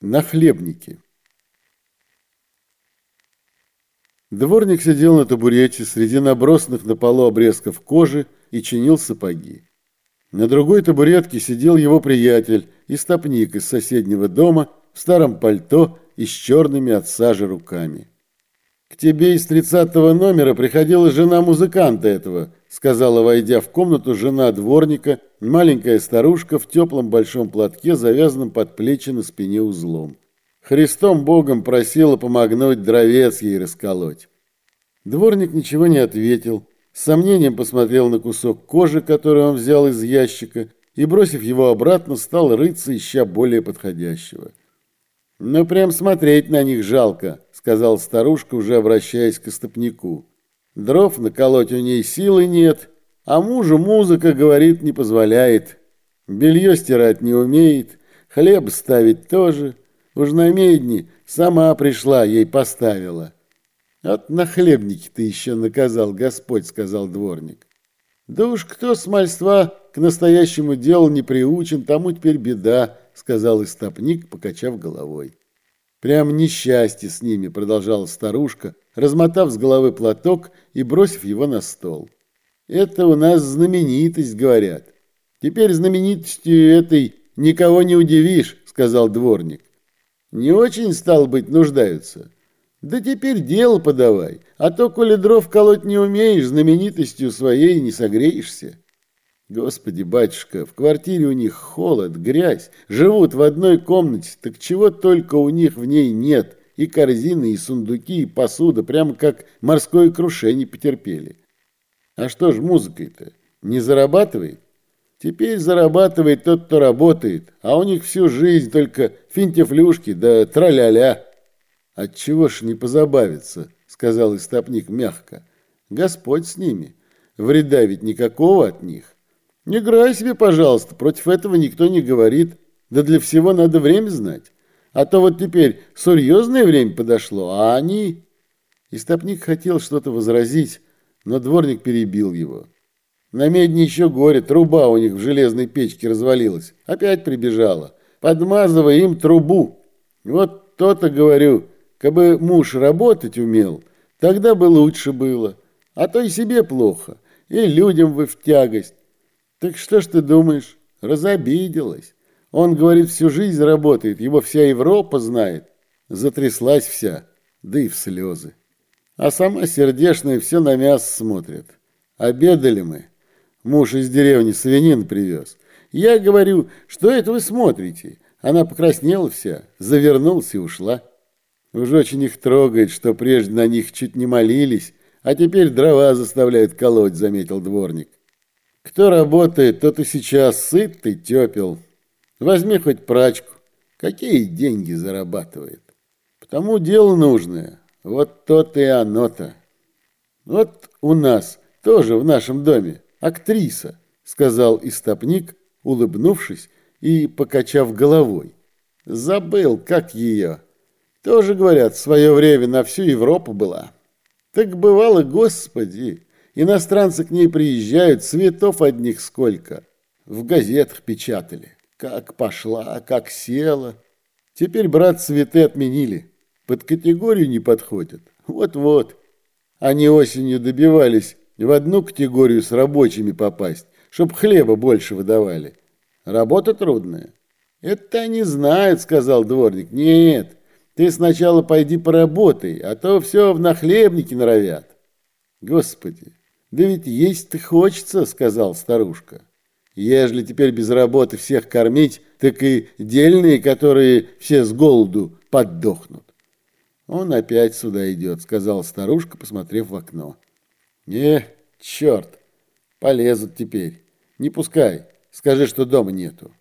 На хлебнике. Дворник сидел на табурете среди набросанных на полу обрезков кожи и чинил сапоги. На другой табуретке сидел его приятель, истопник из соседнего дома, в старом пальто и с черными от сажи руками. «К тебе из тридцатого номера приходила жена музыканта этого», сказала, войдя в комнату, жена дворника, маленькая старушка в теплом большом платке, завязанном под плечи на спине узлом. Христом Богом просила помогнуть дровец ей расколоть. Дворник ничего не ответил, с сомнением посмотрел на кусок кожи, который он взял из ящика, и, бросив его обратно, стал рыться, ища более подходящего. «Ну, прям смотреть на них жалко», — сказал старушка, уже обращаясь к истопнику. «Дров наколоть у ней силы нет, а мужу музыка, говорит, не позволяет. Белье стирать не умеет, хлеб ставить тоже. Уж на медни сама пришла, ей поставила». «От на хлебнике ты еще наказал Господь», — сказал дворник. «Да уж кто с мальства к настоящему делу не приучен, тому теперь беда», — сказал истопник, покачав головой. «Прям несчастье с ними», — продолжала старушка, размотав с головы платок и бросив его на стол. «Это у нас знаменитость, говорят. Теперь знаменитостью этой никого не удивишь», — сказал дворник. «Не очень, стал быть, нуждаются». Да теперь дело подавай, а то, коли дров колоть не умеешь, знаменитостью своей не согреешься. Господи, батюшка, в квартире у них холод, грязь, живут в одной комнате, так чего только у них в ней нет, и корзины, и сундуки, и посуда, прямо как морское крушение потерпели. А что ж музыкой-то, не зарабатывает? Теперь зарабатывает тот, кто работает, а у них всю жизнь только финтифлюшки да траля-ля. «Отчего ж не позабавиться?» — сказал истопник мягко. «Господь с ними. Вреда ведь никакого от них. Не играй себе, пожалуйста, против этого никто не говорит. Да для всего надо время знать. А то вот теперь серьезное время подошло, а они...» Истопник хотел что-то возразить, но дворник перебил его. На медне еще горе, труба у них в железной печке развалилась. Опять прибежала. Подмазывай им трубу. Вот то-то, говорю, Кабы муж работать умел, тогда бы лучше было. А то и себе плохо, и людям вы в тягость. Так что ж ты думаешь? Разобиделась. Он, говорит, всю жизнь работает, его вся Европа знает. Затряслась вся, да и в слезы. А сама сердешная все на мясо смотрит. Обедали мы. Муж из деревни свинин привез. Я говорю, что это вы смотрите? Она покраснела вся, завернулась и ушла. Уж очень их трогает, что прежде на них чуть не молились, а теперь дрова заставляют колоть, заметил дворник. Кто работает, тот и сейчас сыт и тепел. Возьми хоть прачку. Какие деньги зарабатывает? Потому дело нужное. Вот то-то и оно-то. Вот у нас, тоже в нашем доме, актриса, сказал истопник, улыбнувшись и покачав головой. Забыл, как ее... Тоже, говорят, в свое время на всю Европу была. Так бывало, господи, иностранцы к ней приезжают, цветов одних сколько. В газетах печатали. Как пошла, как села. Теперь, брат, цветы отменили. Под категорию не подходят. Вот-вот. Они осенью добивались в одну категорию с рабочими попасть, чтоб хлеба больше выдавали. Работа трудная. Это они знают, сказал дворник. Нет, ты сначала пойди поработай, а то все в нахлебнике норовят. Господи, да ведь есть-то хочется, сказал старушка. Ежели теперь без работы всех кормить, так и дельные, которые все с голоду поддохнут. Он опять сюда идет, сказала старушка, посмотрев в окно. Не, черт, полезут теперь. Не пускай, скажи, что дома нету.